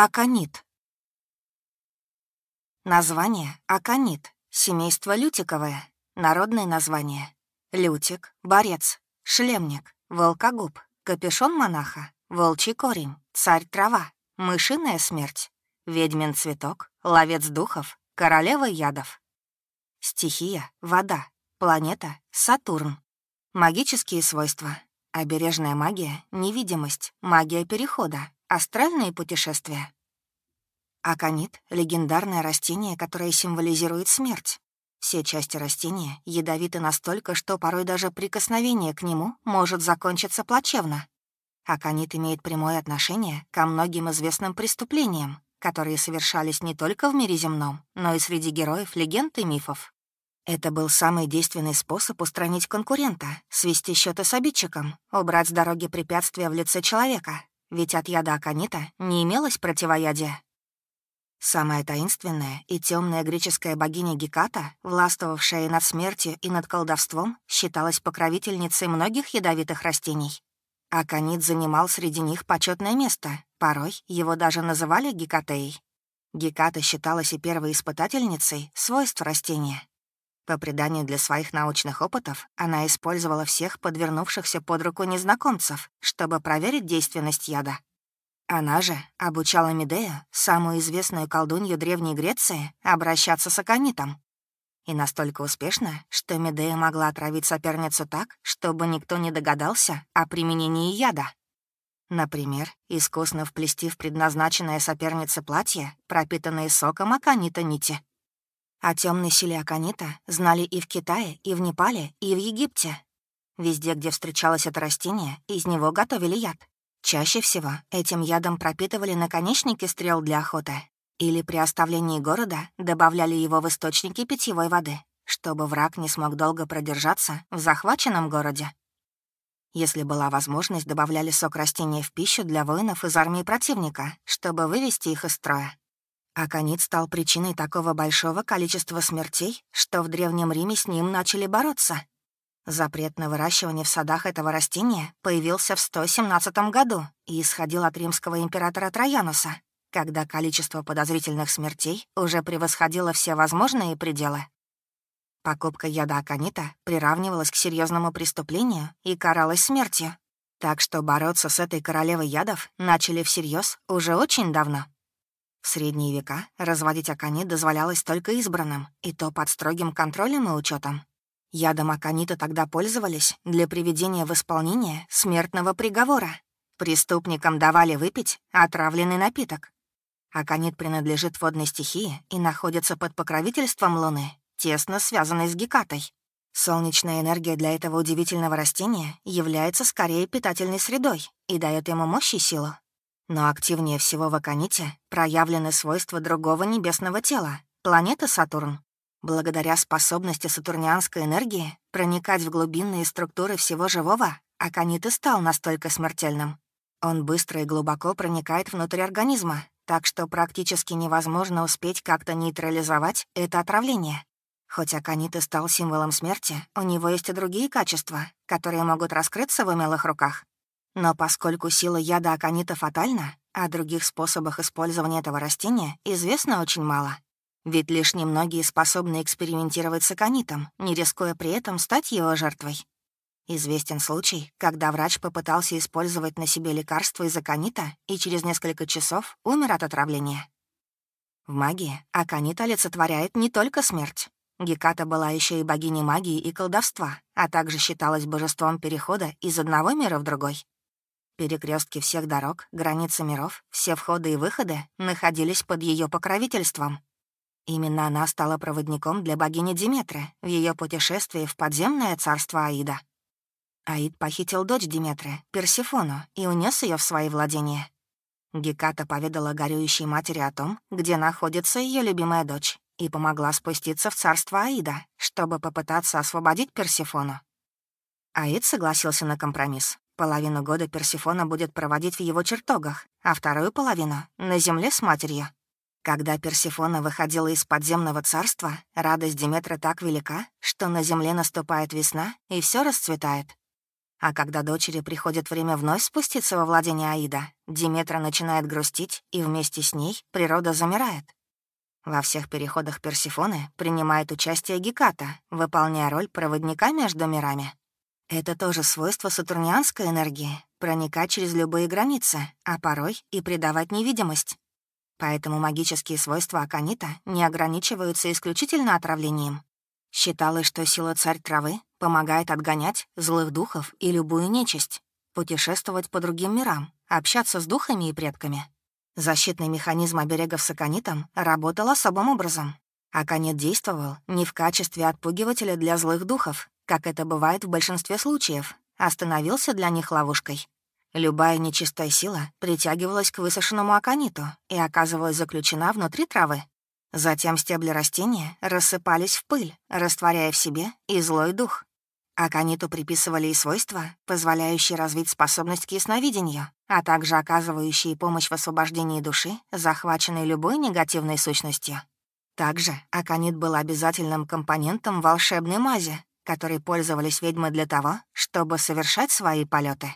Аконит. Название — аконит, семейство лютиковое, народное название — лютик, борец, шлемник, волкогуб, капюшон монаха, волчий корень, царь трава, мышиная смерть, ведьмин цветок, ловец духов, королева ядов. Стихия — вода, планета — Сатурн. Магические свойства — обережная магия, невидимость, магия перехода, Астральные путешествия. Аконит — легендарное растение, которое символизирует смерть. Все части растения ядовиты настолько, что порой даже прикосновение к нему может закончиться плачевно. Аконит имеет прямое отношение ко многим известным преступлениям, которые совершались не только в мире земном, но и среди героев легенд и мифов. Это был самый действенный способ устранить конкурента, свести счеты с обидчиком, убрать с дороги препятствия в лице человека, ведь от яда аконита не имелось противоядия. Самая таинственная и темная греческая богиня Геката, властвовавшая над смертью и над колдовством, считалась покровительницей многих ядовитых растений. Аконит занимал среди них почетное место, порой его даже называли Гекатеей. Геката считалась и первой испытательницей свойств растения. По преданию для своих научных опытов, она использовала всех подвернувшихся под руку незнакомцев, чтобы проверить действенность яда. Она же обучала Медею, самую известную колдунью Древней Греции, обращаться с аконитом. И настолько успешно, что Медея могла отравить соперницу так, чтобы никто не догадался о применении яда. Например, искусно вплести в предназначенное сопернице платье, пропитанное соком аконита нити. О темной силе аконита знали и в Китае, и в Непале, и в Египте. Везде, где встречалось это растение, из него готовили яд. Чаще всего этим ядом пропитывали наконечники стрел для охоты или при оставлении города добавляли его в источники питьевой воды, чтобы враг не смог долго продержаться в захваченном городе. Если была возможность, добавляли сок растения в пищу для воинов из армии противника, чтобы вывести их из строя. Аконит стал причиной такого большого количества смертей, что в Древнем Риме с ним начали бороться. Запрет на выращивание в садах этого растения появился в 117 году и исходил от римского императора Троянуса, когда количество подозрительных смертей уже превосходило все возможные пределы. Покупка яда аконита приравнивалась к серьезному преступлению и каралась смертью. Так что бороться с этой королевой ядов начали всерьез уже очень давно. В средние века разводить аконит дозволялось только избранным, и то под строгим контролем и учетом. Ядом аконита тогда пользовались для приведения в исполнение смертного приговора. Преступникам давали выпить отравленный напиток. Аконит принадлежит водной стихии и находится под покровительством Луны, тесно связанной с Гекатой. Солнечная энергия для этого удивительного растения является скорее питательной средой и дает ему мощь и силу. Но активнее всего в Аконите проявлены свойства другого небесного тела — планеты Сатурн. Благодаря способности сатурнианской энергии проникать в глубинные структуры всего живого, Аконит и стал настолько смертельным. Он быстро и глубоко проникает внутрь организма, так что практически невозможно успеть как-то нейтрализовать это отравление. Хоть Аконит и стал символом смерти, у него есть и другие качества, которые могут раскрыться в умелых руках. Но поскольку сила яда аконита фатальна, о других способах использования этого растения известно очень мало. Ведь лишь немногие способны экспериментировать с аконитом, не рискуя при этом стать его жертвой. Известен случай, когда врач попытался использовать на себе лекарство из аконита и через несколько часов умер от отравления. В магии аконит олицетворяет не только смерть. Геката была еще и богиней магии и колдовства, а также считалась божеством перехода из одного мира в другой. Перекрестки всех дорог, границы миров, все входы и выходы находились под ее покровительством. Именно она стала проводником для богини Диметры в ее путешествии в подземное царство Аида. Аид похитил дочь Диметры, Персифону, и унес ее в свои владения. Геката поведала горюющей матери о том, где находится ее любимая дочь, и помогла спуститься в царство Аида, чтобы попытаться освободить Персифону. Аид согласился на компромисс, Половину года Персифона будет проводить в его чертогах, а вторую половину — на земле с матерью. Когда Персифона выходила из подземного царства, радость Диметра так велика, что на земле наступает весна, и все расцветает. А когда дочери приходит время вновь спуститься во владение Аида, Диметра начинает грустить, и вместе с ней природа замирает. Во всех переходах Персифоны принимает участие Геката, выполняя роль проводника между мирами. Это тоже свойство сатурнианской энергии — проникать через любые границы, а порой и придавать невидимость. Поэтому магические свойства Аканита не ограничиваются исключительно отравлением. Считалось, что сила царь травы помогает отгонять злых духов и любую нечисть, путешествовать по другим мирам, общаться с духами и предками. Защитный механизм оберегов с аконитом работал особым образом. Аконит действовал не в качестве отпугивателя для злых духов, как это бывает в большинстве случаев, а становился для них ловушкой. Любая нечистая сила притягивалась к высушенному акониту и оказывалась заключена внутри травы. Затем стебли растения рассыпались в пыль, растворяя в себе и злой дух. Акониту приписывали и свойства, позволяющие развить способность к ясновидению, а также оказывающие помощь в освобождении души, захваченной любой негативной сущностью. Также аконит был обязательным компонентом волшебной мази, которой пользовались ведьмы для того, чтобы совершать свои полеты.